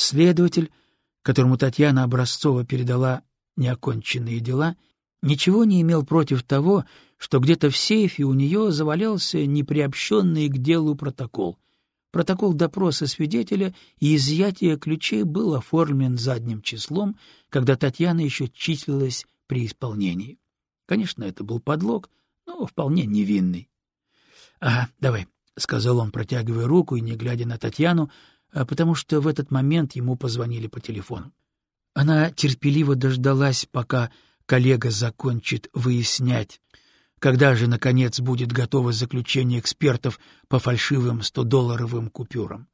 Следователь, которому Татьяна Образцова передала неоконченные дела, ничего не имел против того, что где-то в сейфе у нее завалялся неприобщенный к делу протокол. Протокол допроса свидетеля и изъятия ключей был оформлен задним числом, когда Татьяна еще числилась при исполнении. Конечно, это был подлог, но вполне невинный. — Ага, давай, — сказал он, протягивая руку и не глядя на Татьяну, потому что в этот момент ему позвонили по телефону. Она терпеливо дождалась, пока коллега закончит выяснять, когда же, наконец, будет готово заключение экспертов по фальшивым 100-долларовым купюрам.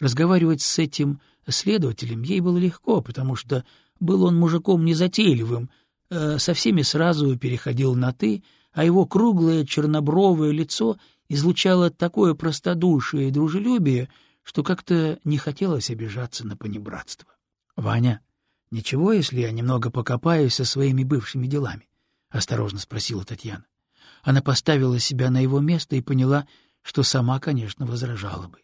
Разговаривать с этим следователем ей было легко, потому что был он мужиком незатейливым, э, со всеми сразу переходил на «ты», а его круглое чернобровое лицо излучало такое простодушие и дружелюбие, что как-то не хотелось обижаться на понебратство. — Ваня, ничего, если я немного покопаюсь со своими бывшими делами? — осторожно спросила Татьяна. Она поставила себя на его место и поняла, что сама, конечно, возражала бы.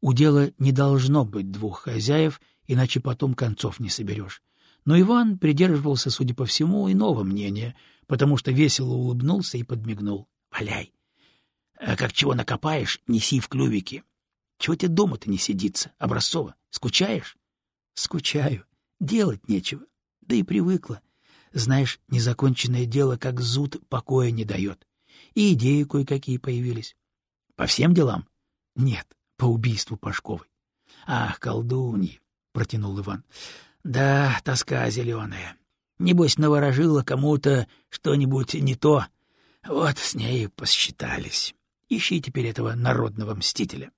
У дела не должно быть двух хозяев, иначе потом концов не соберешь. Но Иван придерживался, судя по всему, иного мнения, потому что весело улыбнулся и подмигнул. — Валяй! А как чего накопаешь, неси в клювике. Чего тебе дома-то не сидится, Образцова? Скучаешь? Скучаю. Делать нечего. Да и привыкла. Знаешь, незаконченное дело, как зуд, покоя не дает. И идеи кое-какие появились. По всем делам? Нет, по убийству Пашковой. Ах, колдуньи, протянул Иван. Да, тоска зеленая. Небось, наворожила кому-то что-нибудь не то. Вот с ней посчитались. Ищи теперь этого народного мстителя.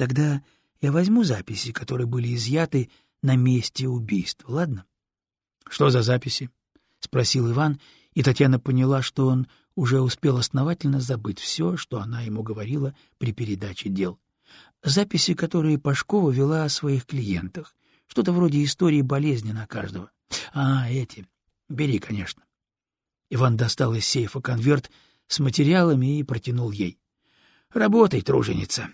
Тогда я возьму записи, которые были изъяты на месте убийства, ладно? — Что за записи? — спросил Иван, и Татьяна поняла, что он уже успел основательно забыть все, что она ему говорила при передаче дел. Записи, которые Пашкова вела о своих клиентах. Что-то вроде истории болезни на каждого. А, эти. Бери, конечно. Иван достал из сейфа конверт с материалами и протянул ей. — Работай, труженица.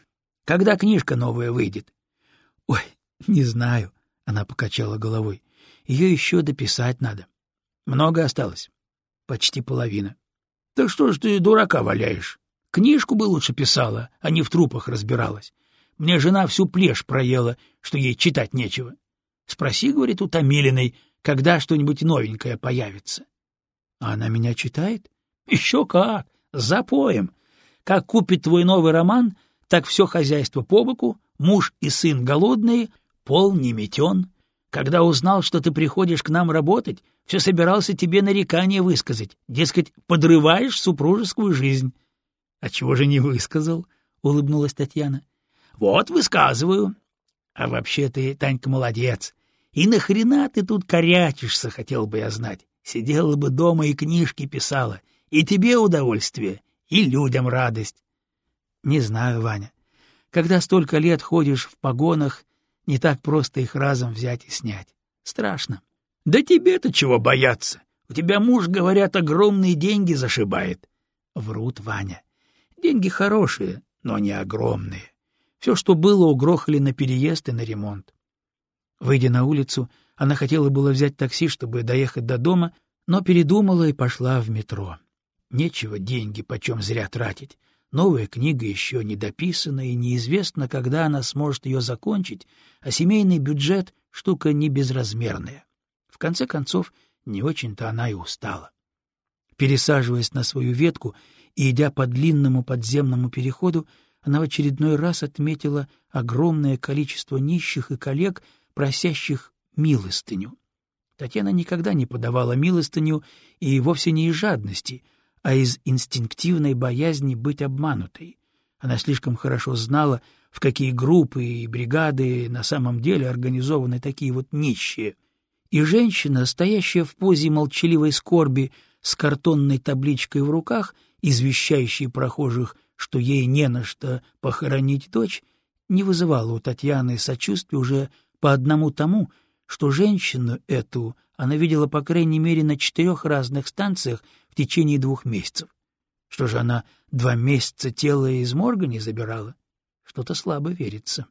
Когда книжка новая выйдет? — Ой, не знаю, — она покачала головой. — Ее еще дописать надо. — Много осталось? — Почти половина. — Так что ж ты дурака валяешь? Книжку бы лучше писала, а не в трупах разбиралась. Мне жена всю плешь проела, что ей читать нечего. Спроси, говорит, у Томилиной, когда что-нибудь новенькое появится. А она меня читает? Еще как, запоем. Как купит твой новый роман, так все хозяйство по боку, муж и сын голодные, пол не метен. Когда узнал, что ты приходишь к нам работать, все собирался тебе нарекание высказать, дескать, подрываешь супружескую жизнь. — А чего же не высказал? — улыбнулась Татьяна. — Вот высказываю. А вообще ты, Танька, молодец. И нахрена ты тут корячишься, хотел бы я знать. Сидела бы дома и книжки писала. И тебе удовольствие, и людям радость. Не знаю, Ваня. Когда столько лет ходишь в погонах, не так просто их разом взять и снять. Страшно. Да тебе-то чего бояться? У тебя муж, говорят, огромные деньги зашибает. Врут, Ваня. Деньги хорошие, но не огромные. Все, что было, угрохали на переезд и на ремонт. Выйдя на улицу, она хотела было взять такси, чтобы доехать до дома, но передумала и пошла в метро. Нечего деньги почем зря тратить. Новая книга еще не дописана, и неизвестно, когда она сможет ее закончить, а семейный бюджет — штука не безразмерная. В конце концов, не очень-то она и устала. Пересаживаясь на свою ветку и идя по длинному подземному переходу, она в очередной раз отметила огромное количество нищих и коллег, просящих милостыню. Татьяна никогда не подавала милостыню и вовсе не из жадности — а из инстинктивной боязни быть обманутой. Она слишком хорошо знала, в какие группы и бригады на самом деле организованы такие вот нищие. И женщина, стоящая в позе молчаливой скорби с картонной табличкой в руках, извещающей прохожих, что ей не на что похоронить дочь, не вызывала у Татьяны сочувствия уже по одному тому, что женщину эту она видела по крайней мере на четырех разных станциях в течение двух месяцев. Что же она два месяца тело из морга не забирала? Что-то слабо верится.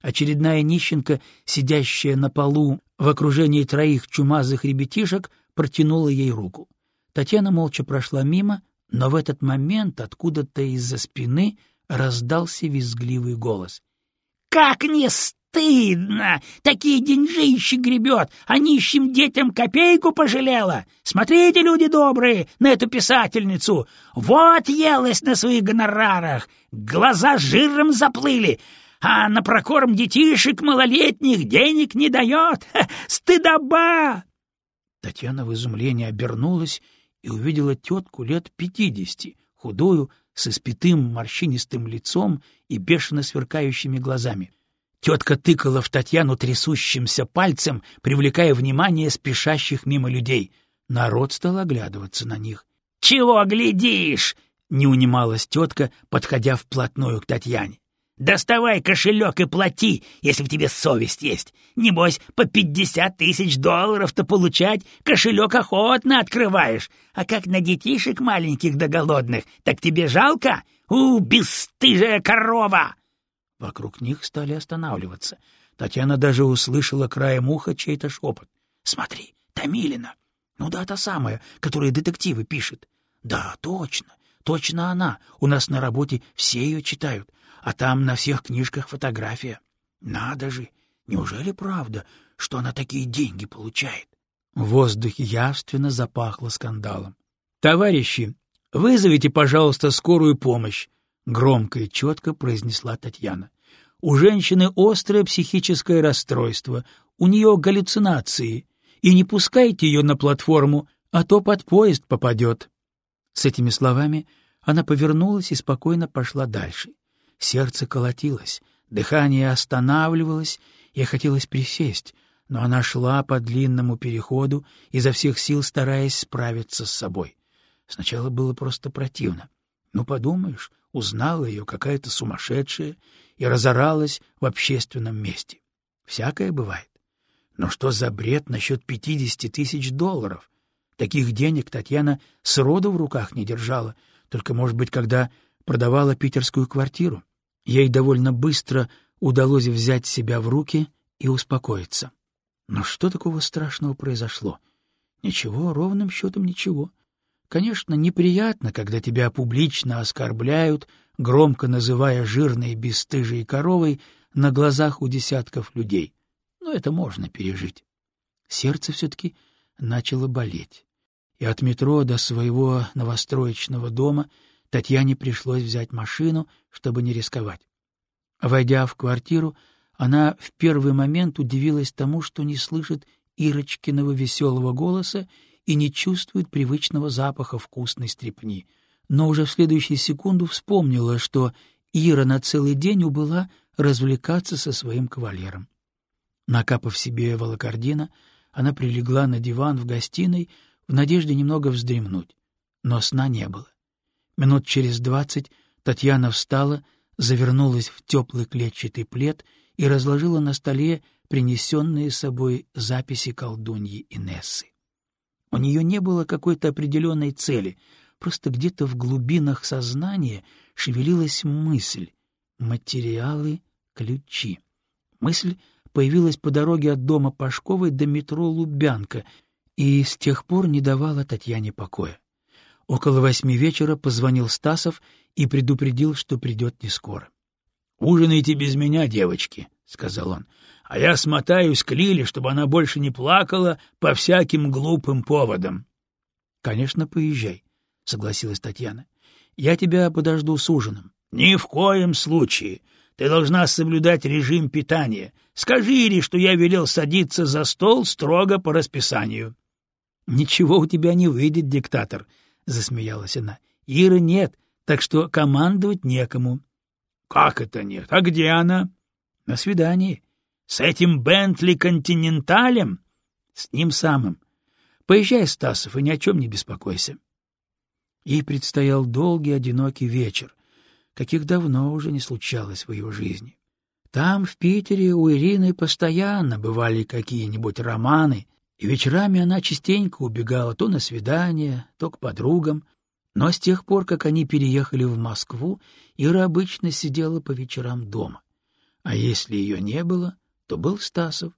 Очередная нищенка, сидящая на полу в окружении троих чумазых ребятишек, протянула ей руку. Татьяна молча прошла мимо, но в этот момент откуда-то из-за спины раздался визгливый голос. — Как не стыдно! Такие деньжищи гребет, а нищим детям копейку пожалела! Смотрите, люди добрые, на эту писательницу! Вот елась на своих гонорарах! Глаза жиром заплыли! А на прокорм детишек малолетних денег не дает! Ха, стыдоба! Татьяна в изумлении обернулась и увидела тетку лет пятидесяти, худую, с испитым морщинистым лицом и бешено сверкающими глазами. Тетка тыкала в Татьяну трясущимся пальцем, привлекая внимание спешащих мимо людей. Народ стал оглядываться на них. — Чего глядишь? — не унималась тетка, подходя вплотную к Татьяне. Доставай кошелек и плати, если в тебе совесть есть. Небось, по пятьдесят тысяч долларов-то получать кошелек охотно открываешь. А как на детишек маленьких да голодных, так тебе жалко? У, бесстыжая корова!» Вокруг них стали останавливаться. Татьяна даже услышала краем уха чей-то шепот. «Смотри, Томилина! Ну да, та самая, которая детективы пишет. Да, точно, точно она. У нас на работе все ее читают а там на всех книжках фотография. Надо же, неужели правда, что она такие деньги получает? В воздухе явственно запахло скандалом. «Товарищи, вызовите, пожалуйста, скорую помощь», — громко и четко произнесла Татьяна. «У женщины острое психическое расстройство, у нее галлюцинации, и не пускайте ее на платформу, а то под поезд попадет». С этими словами она повернулась и спокойно пошла дальше. Сердце колотилось, дыхание останавливалось, ей хотелось присесть, но она шла по длинному переходу, изо всех сил стараясь справиться с собой. Сначала было просто противно. Ну, подумаешь, узнала ее какая-то сумасшедшая и разоралась в общественном месте. Всякое бывает. Но что за бред насчет пятидесяти тысяч долларов? Таких денег Татьяна сроду в руках не держала, только, может быть, когда продавала питерскую квартиру. Ей довольно быстро удалось взять себя в руки и успокоиться. Но что такого страшного произошло? Ничего, ровным счетом ничего. Конечно, неприятно, когда тебя публично оскорбляют, громко называя жирной бесстыжей коровой на глазах у десятков людей. Но это можно пережить. Сердце все-таки начало болеть. И от метро до своего новостроечного дома — Татьяне пришлось взять машину, чтобы не рисковать. Войдя в квартиру, она в первый момент удивилась тому, что не слышит Ирочкиного веселого голоса и не чувствует привычного запаха вкусной стрепни, но уже в следующую секунду вспомнила, что Ира на целый день убыла развлекаться со своим кавалером. Накапав себе волокордина, она прилегла на диван в гостиной в надежде немного вздремнуть, но сна не было. Минут через двадцать Татьяна встала, завернулась в теплый клетчатый плед и разложила на столе принесенные с собой записи колдуньи Инессы. У нее не было какой-то определенной цели, просто где-то в глубинах сознания шевелилась мысль — материалы, ключи. Мысль появилась по дороге от дома Пашковой до метро Лубянка и с тех пор не давала Татьяне покоя. Около восьми вечера позвонил Стасов и предупредил, что придет не скоро. — Ужинайте без меня, девочки, — сказал он, — а я смотаюсь к Лиле, чтобы она больше не плакала по всяким глупым поводам. — Конечно, поезжай, — согласилась Татьяна. — Я тебя подожду с ужином. — Ни в коем случае. Ты должна соблюдать режим питания. Скажи Ире, что я велел садиться за стол строго по расписанию. — Ничего у тебя не выйдет, диктатор, — засмеялась она. — Иры нет, так что командовать некому. — Как это нет? А где она? — На свидании. — С этим Бентли Континенталем? — С ним самым. Поезжай, Стасов, и ни о чем не беспокойся. Ей предстоял долгий, одинокий вечер, каких давно уже не случалось в ее жизни. Там, в Питере, у Ирины постоянно бывали какие-нибудь романы, и вечерами она частенько убегала то на свидания, то к подругам, но с тех пор, как они переехали в Москву, Ира обычно сидела по вечерам дома. А если ее не было, то был Стасов.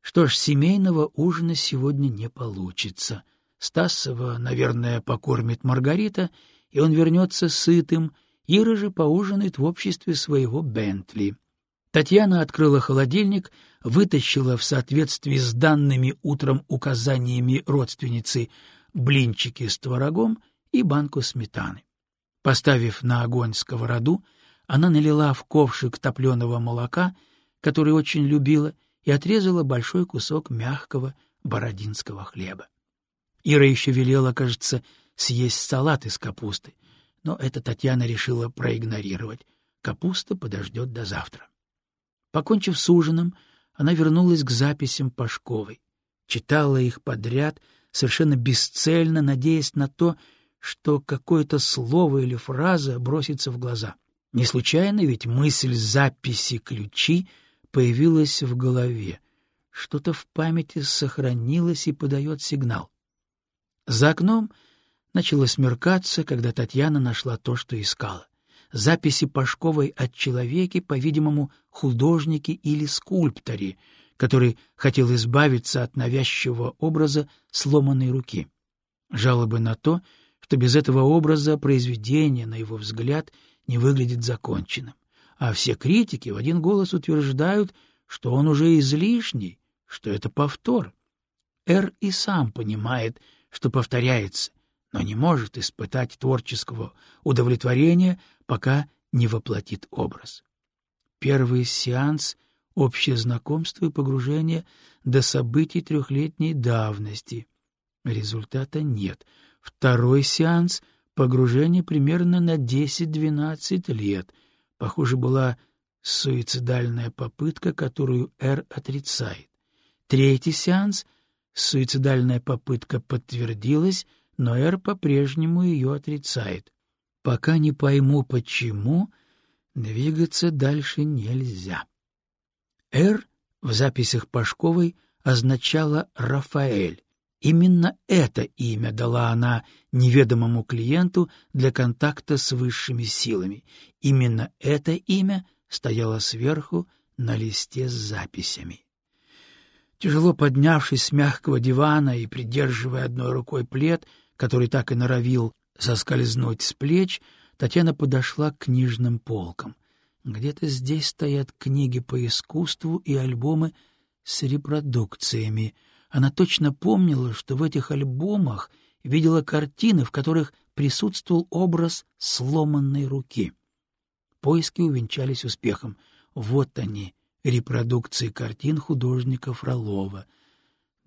Что ж, семейного ужина сегодня не получится. Стасова, наверное, покормит Маргарита, и он вернется сытым, Ира же поужинает в обществе своего Бентли. Татьяна открыла холодильник, вытащила в соответствии с данными утром указаниями родственницы блинчики с творогом и банку сметаны. Поставив на огонь сковороду, она налила в ковшик топленого молока, который очень любила, и отрезала большой кусок мягкого бородинского хлеба. Ира еще велела, кажется, съесть салат из капусты, но это Татьяна решила проигнорировать. Капуста подождет до завтра. Покончив с ужином, она вернулась к записям Пашковой. Читала их подряд, совершенно бесцельно, надеясь на то, что какое-то слово или фраза бросится в глаза. Не случайно ведь мысль записи ключи появилась в голове. Что-то в памяти сохранилось и подает сигнал. За окном начало смеркаться, когда Татьяна нашла то, что искала. Записи Пашковой от человеке, по-видимому, художнике или скульпторе, который хотел избавиться от навязчивого образа сломанной руки. Жалобы на то, что без этого образа произведение, на его взгляд, не выглядит законченным. А все критики в один голос утверждают, что он уже излишний, что это повтор. Эр и сам понимает, что повторяется, но не может испытать творческого удовлетворения, пока не воплотит образ. Первый сеанс — общее знакомство и погружение до событий трехлетней давности. Результата нет. Второй сеанс — погружение примерно на 10-12 лет. Похоже, была суицидальная попытка, которую Р отрицает. Третий сеанс — суицидальная попытка подтвердилась, но Р по-прежнему ее отрицает. Пока не пойму, почему, двигаться дальше нельзя. «Р» в записях Пашковой означало «Рафаэль». Именно это имя дала она неведомому клиенту для контакта с высшими силами. Именно это имя стояло сверху на листе с записями. Тяжело поднявшись с мягкого дивана и придерживая одной рукой плед, который так и норовил соскользнуть с плеч, Татьяна подошла к книжным полкам. Где-то здесь стоят книги по искусству и альбомы с репродукциями. Она точно помнила, что в этих альбомах видела картины, в которых присутствовал образ сломанной руки. Поиски увенчались успехом. Вот они, репродукции картин художника Фролова —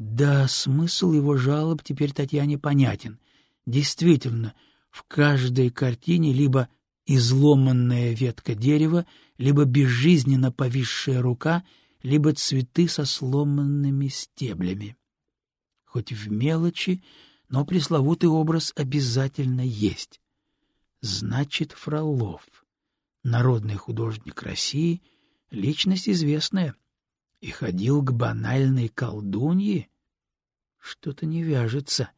да, смысл его жалоб теперь Татьяне понятен. Действительно, в каждой картине либо изломанная ветка дерева, либо безжизненно повисшая рука, либо цветы со сломанными стеблями. Хоть в мелочи, но пресловутый образ обязательно есть. Значит, Фролов, народный художник России, личность известная, и ходил к банальной колдунье? Что-то не вяжется.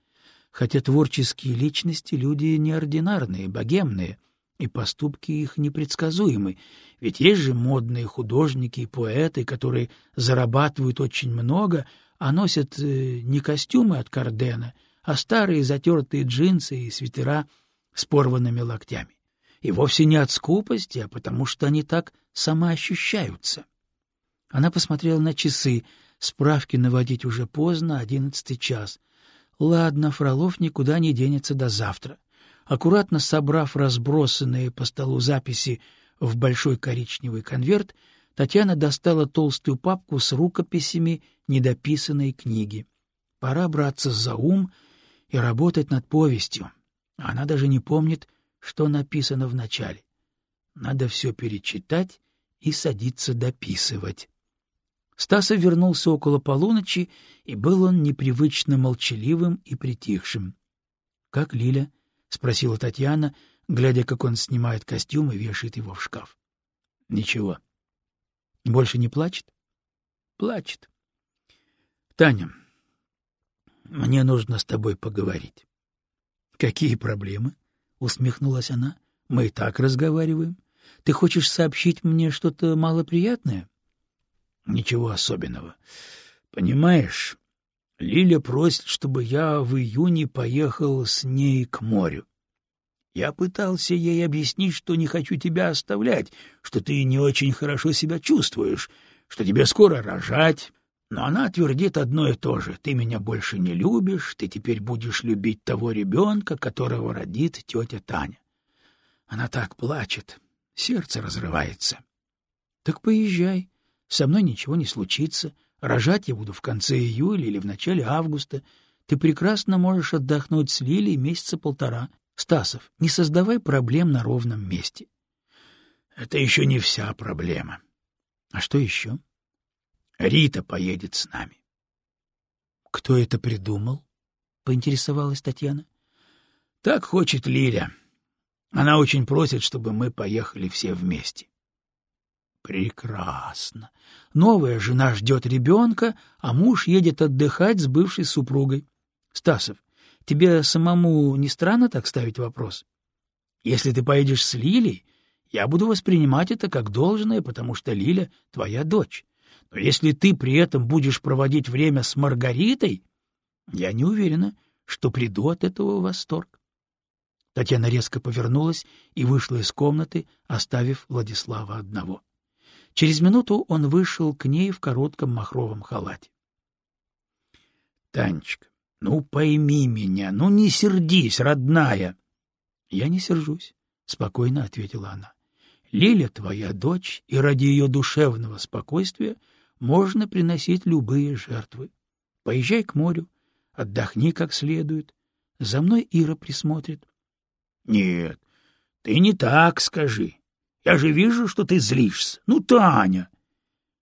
Хотя творческие личности — люди неординарные, богемные, и поступки их непредсказуемы. Ведь есть же модные художники и поэты, которые зарабатывают очень много, а носят э, не костюмы от Кардена, а старые затертые джинсы и свитера с порванными локтями. И вовсе не от скупости, а потому что они так самоощущаются. Она посмотрела на часы. Справки наводить уже поздно, одиннадцатый час. Ладно, Фролов никуда не денется до завтра. Аккуратно собрав разбросанные по столу записи в большой коричневый конверт, Татьяна достала толстую папку с рукописями недописанной книги. Пора браться за ум и работать над повестью. Она даже не помнит, что написано в начале. Надо все перечитать и садиться дописывать. Стасов вернулся около полуночи, и был он непривычно молчаливым и притихшим. — Как Лиля? — спросила Татьяна, глядя, как он снимает костюм и вешает его в шкаф. — Ничего. — Больше не плачет? — Плачет. — Таня, мне нужно с тобой поговорить. — Какие проблемы? — усмехнулась она. — Мы и так разговариваем. Ты хочешь сообщить мне что-то малоприятное? — Ничего особенного. Понимаешь, Лиля просит, чтобы я в июне поехал с ней к морю. Я пытался ей объяснить, что не хочу тебя оставлять, что ты не очень хорошо себя чувствуешь, что тебе скоро рожать, но она твердит одно и то же. Ты меня больше не любишь, ты теперь будешь любить того ребенка, которого родит тетя Таня. Она так плачет, сердце разрывается. Так поезжай, со мной ничего не случится. Рожать я буду в конце июля или в начале августа. Ты прекрасно можешь отдохнуть с Лилией месяца полтора. Стасов, не создавай проблем на ровном месте. Это еще не вся проблема. А что еще? Рита поедет с нами. Кто это придумал? Поинтересовалась Татьяна. Так хочет Лиля. Она очень просит, чтобы мы поехали все вместе. Прекрасно. Новая жена ждет ребенка, а муж едет отдыхать с бывшей супругой. Стасов, тебе самому не странно так ставить вопрос? Если ты поедешь с Лилей, я буду воспринимать это как должное, потому что Лиля — твоя дочь. Но если ты при этом будешь проводить время с Маргаритой, я не уверена, что приду от этого в восторг. Татьяна резко повернулась и вышла из комнаты, оставив Владислава одного. Через минуту он вышел к ней в коротком махровом халате. — Танечка, ну пойми меня, ну не сердись, родная. — Я не сержусь, — спокойно ответила она. — Лиля твоя дочь, и ради ее душевного спокойствия — можно приносить любые жертвы. Поезжай к морю, отдохни как следует. За мной Ира присмотрит. — Нет, ты не так скажи. Я же вижу, что ты злишься. Ну, Таня!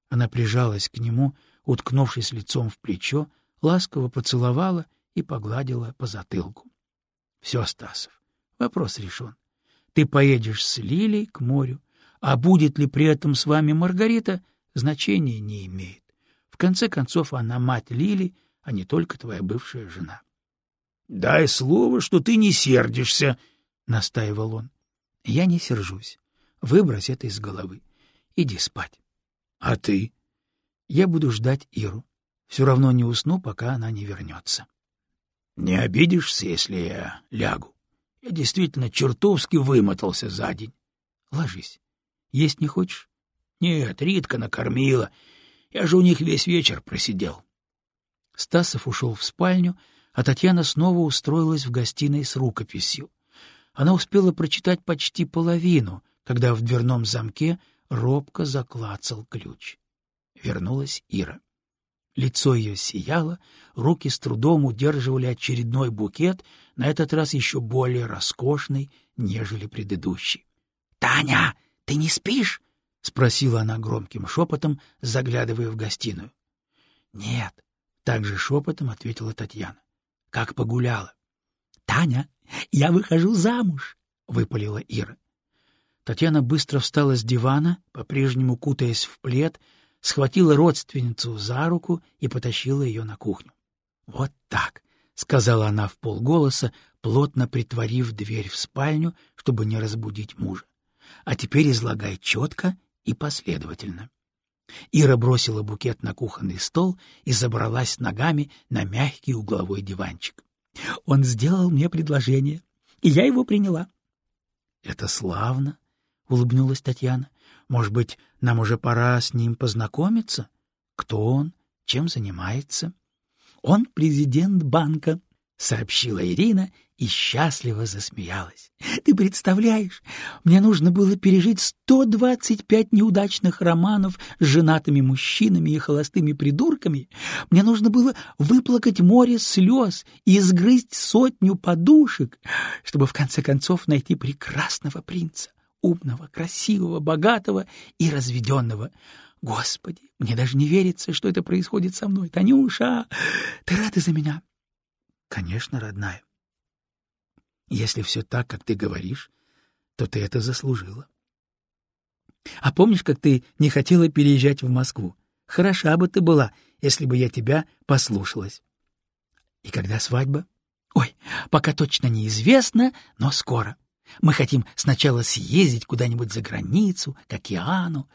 Она прижалась к нему, уткнувшись лицом в плечо, ласково поцеловала и погладила по затылку. — Все, Стасов, вопрос решен. Ты поедешь с Лилей к морю, а будет ли при этом с вами Маргарита, значения не имеет. В конце концов, она мать Лили, а не только твоя бывшая жена. — Дай слово, что ты не сердишься, — настаивал он. — Я не сержусь. Выбрось это из головы. Иди спать. — А ты? — Я буду ждать Иру. Все равно не усну, пока она не вернется. — Не обидишься, если я лягу? Я действительно чертовски вымотался за день. — Ложись. Есть не хочешь? Нет, Ритка накормила. Я же у них весь вечер просидел. Стасов ушел в спальню, а Татьяна снова устроилась в гостиной с рукописью. Она успела прочитать почти половину, когда в дверном замке робко заклацал ключ. Вернулась Ира. Лицо ее сияло, руки с трудом удерживали очередной букет, на этот раз еще более роскошный, нежели предыдущий. — Таня, ты не спишь? — спросила она громким шепотом, заглядывая в гостиную. — Нет, — также шепотом ответила Татьяна. — Как погуляла. — Таня, я выхожу замуж, — выпалила Ира. Татьяна быстро встала с дивана, по-прежнему кутаясь в плед, схватила родственницу за руку и потащила ее на кухню. — Вот так, — сказала она в полголоса, плотно притворив дверь в спальню, чтобы не разбудить мужа. — А теперь излагай четко и последовательно. Ира бросила букет на кухонный стол и забралась ногами на мягкий угловой диванчик. Он сделал мне предложение, и я его приняла. — Это славно, — улыбнулась Татьяна. — Может быть, нам уже пора с ним познакомиться? Кто он? Чем занимается? — Он президент банка, — сообщила Ирина и счастливо засмеялась. «Ты представляешь, мне нужно было пережить 125 неудачных романов с женатыми мужчинами и холостыми придурками. Мне нужно было выплакать море слез и изгрызть сотню подушек, чтобы в конце концов найти прекрасного принца, умного, красивого, богатого и разведенного. Господи, мне даже не верится, что это происходит со мной. Танюша, ты рада за меня?» «Конечно, родная. Если все так, как ты говоришь, то ты это заслужила. А помнишь, как ты не хотела переезжать в Москву? Хороша бы ты была, если бы я тебя послушалась. И когда свадьба? Ой, пока точно неизвестно, но скоро. Мы хотим сначала съездить куда-нибудь за границу, к океану.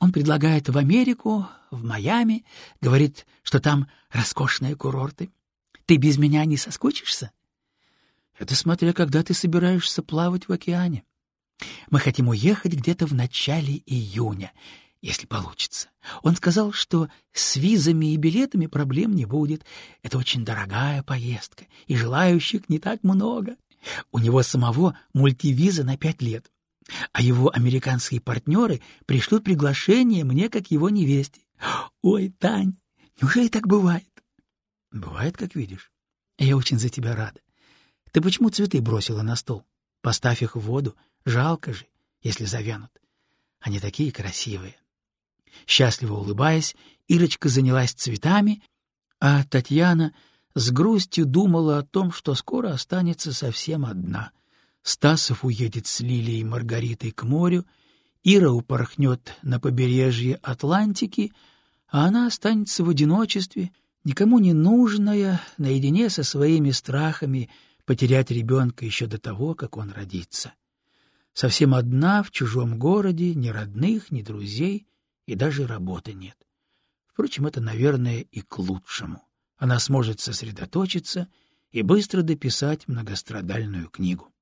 Он предлагает в Америку, в Майами, говорит, что там роскошные курорты. Ты без меня не соскучишься? Это смотря, когда ты собираешься плавать в океане. Мы хотим уехать где-то в начале июня, если получится. Он сказал, что с визами и билетами проблем не будет. Это очень дорогая поездка, и желающих не так много. У него самого мультивиза на пять лет, а его американские партнеры пришлют приглашение мне как его невесте. Ой, Тань, неужели так бывает? Бывает, как видишь. Я очень за тебя рада. Ты почему цветы бросила на стол? Поставь их в воду. Жалко же, если завянут. Они такие красивые. Счастливо улыбаясь, Ирочка занялась цветами, а Татьяна с грустью думала о том, что скоро останется совсем одна. Стасов уедет с Лилией и Маргаритой к морю, Ира упорхнет на побережье Атлантики, а она останется в одиночестве, никому не нужная, наедине со своими страхами потерять ребенка еще до того, как он родится. Совсем одна в чужом городе, ни родных, ни друзей, и даже работы нет. Впрочем, это, наверное, и к лучшему. Она сможет сосредоточиться и быстро дописать многострадальную книгу.